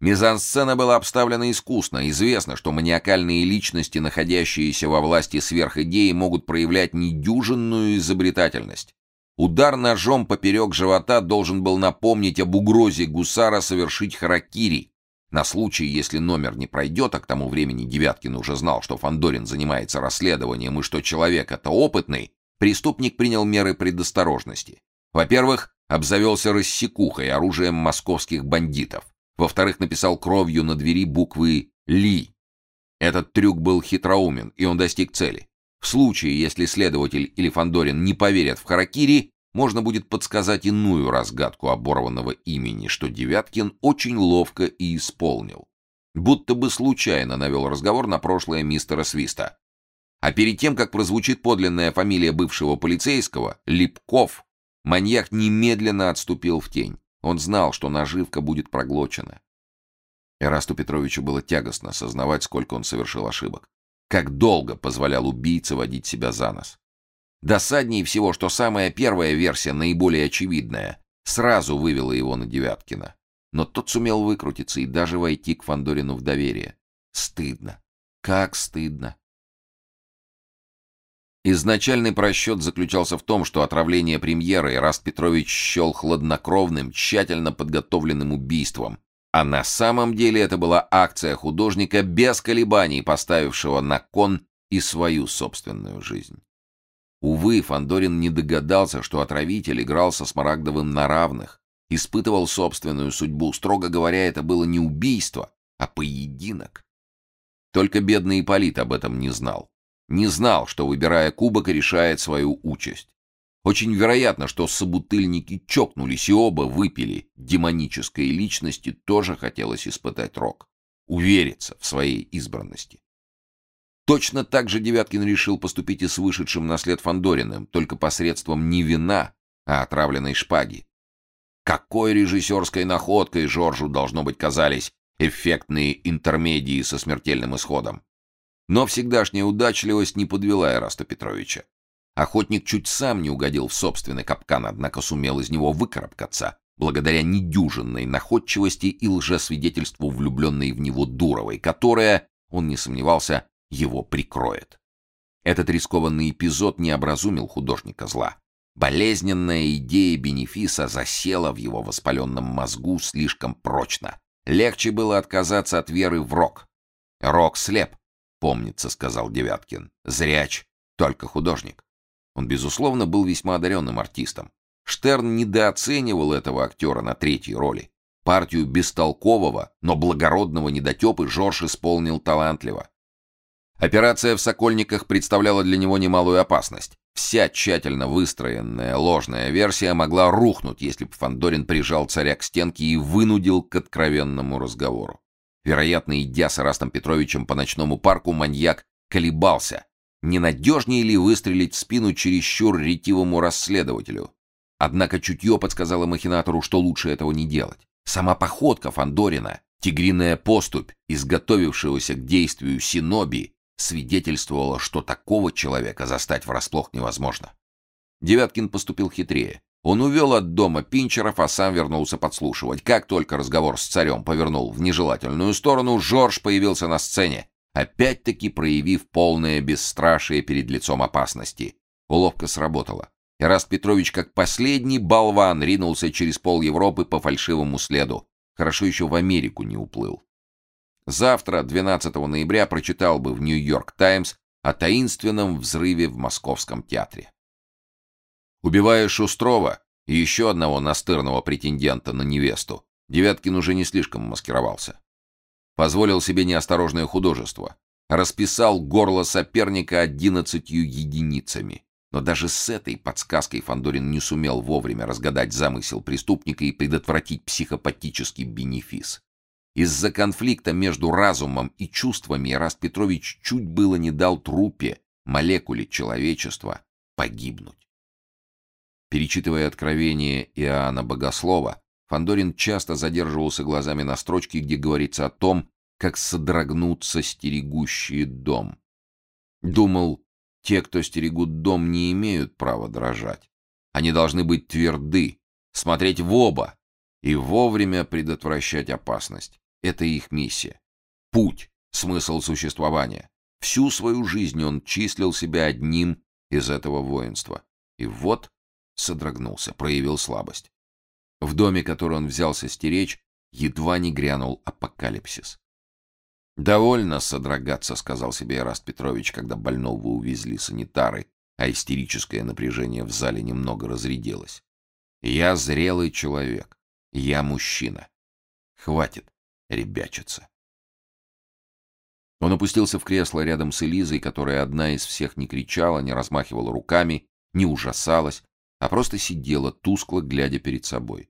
Мизансцена была обставлена искусно. Известно, что маниакальные личности, находящиеся во власти сверхидеи, могут проявлять недюжинную изобретательность. Удар ножом поперек живота должен был напомнить об угрозе гусара совершить харакири. На случай, если номер не пройдет, а к тому времени Девяткин уже знал, что Фандорин занимается расследованием и что человек это опытный, преступник принял меры предосторожности. Во-первых, обзавелся рассекухой, оружием московских бандитов. Во-вторых, написал кровью на двери буквы «Ли». Этот трюк был хитроумен, и он достиг цели. В случае, если следователь или Фандорин не поверят в Харакири, можно будет подсказать иную разгадку оборванного имени, что Девяткин очень ловко и исполнил. Будто бы случайно навел разговор на прошлое мистера Свиста. А перед тем, как прозвучит подлинная фамилия бывшего полицейского, Липков, маньяк немедленно отступил в тень. Он знал, что наживка будет проглочена. Эрасту Петровичу было тягостно осознавать, сколько он совершил ошибок. Как долго позволял убийце водить себя за нос. Досаднее всего, что самая первая версия, наиболее очевидная, сразу вывела его на Девяткина. Но тот сумел выкрутиться и даже войти к Фандорину в доверие. Стыдно. Как стыдно. Изначальный просчет заключался в том, что отравление премьеры Ираст Петрович счел хладнокровным, тщательно подготовленным убийством, а на самом деле это была акция художника без колебаний, поставившего на кон и свою собственную жизнь. Увы, Фандорин не догадался, что отравитель играл со Смарагдовым на равных, испытывал собственную судьбу. Строго говоря, это было не убийство, а поединок. Только бедный Ипполит об этом не знал не знал, что, выбирая кубок, решает свою участь. Очень вероятно, что собутыльники чокнулись и оба выпили. Демонической личности тоже хотелось испытать рок. Увериться в своей избранности. Точно так же Девяткин решил поступить и с вышедшим на след Фандориным, только посредством не вина, а отравленной шпаги. Какой режиссерской находкой Жоржу, должно быть, казались эффектные интермедии со смертельным исходом. Но всегдашняя удачливость не подвела Эраста Петровича. Охотник чуть сам не угодил в собственный капкан, однако сумел из него выкарабкаться, благодаря недюжинной находчивости и лжесвидетельству влюбленной в него Дуровой, которая, он не сомневался, его прикроет. Этот рискованный эпизод не образумил художника зла. Болезненная идея бенефиса засела в его воспаленном мозгу слишком прочно. Легче было отказаться от веры в рок. Рок слеп, помнится, сказал Девяткин. Зряч, только художник. Он, безусловно, был весьма одаренным артистом. Штерн недооценивал этого актера на третьей роли. Партию бестолкового, но благородного недотепы Жорж исполнил талантливо. Операция в Сокольниках представляла для него немалую опасность. Вся тщательно выстроенная ложная версия могла рухнуть, если бы Фандорин прижал царя к стенке и вынудил к откровенному разговору. Вероятно, идя с Растом Петровичем по ночному парку, маньяк колебался. Не надежнее ли выстрелить в спину чересчур ретивому расследователю? Однако чутье подсказало махинатору, что лучше этого не делать. Сама походка Фандорина, тигриная поступь, изготовившегося к действию Синоби, свидетельствовала, что такого человека застать врасплох невозможно. Девяткин поступил хитрее. Он увел от дома Пинчеров, а сам вернулся подслушивать. Как только разговор с царем повернул в нежелательную сторону, Жорж появился на сцене, опять-таки проявив полное бесстрашие перед лицом опасности. Уловка сработала. Ираст Петрович, как последний болван, ринулся через пол Европы по фальшивому следу. Хорошо еще в Америку не уплыл. Завтра, 12 ноября, прочитал бы в «Нью-Йорк Таймс» о таинственном взрыве в Московском театре. Убивая Шустрова и еще одного настырного претендента на невесту, Девяткин уже не слишком маскировался. Позволил себе неосторожное художество. Расписал горло соперника одиннадцатью единицами. Но даже с этой подсказкой Фандорин не сумел вовремя разгадать замысел преступника и предотвратить психопатический бенефис. Из-за конфликта между разумом и чувствами Раст Петрович чуть было не дал трупе, молекуле человечества, погибнуть. Перечитывая откровение Иоанна Богослова, Фандорин часто задерживался глазами на строчке, где говорится о том, как содрогнутся стерегущие дом. Думал, те, кто стерегут дом, не имеют права дрожать. Они должны быть тверды, смотреть в оба и вовремя предотвращать опасность. Это их миссия. Путь, смысл существования. Всю свою жизнь он числил себя одним из этого воинства. И вот содрогнулся, проявил слабость. В доме, который он взялся стеречь, едва не грянул апокалипсис. «Довольно содрогаться», — сказал себе Эраст Петрович, когда больного увезли санитары, а истерическое напряжение в зале немного разрядилось. «Я зрелый человек. Я мужчина. Хватит ребячиться». Он опустился в кресло рядом с Элизой, которая одна из всех не кричала, не размахивала руками, не ужасалась, а просто сидела, тускло глядя перед собой.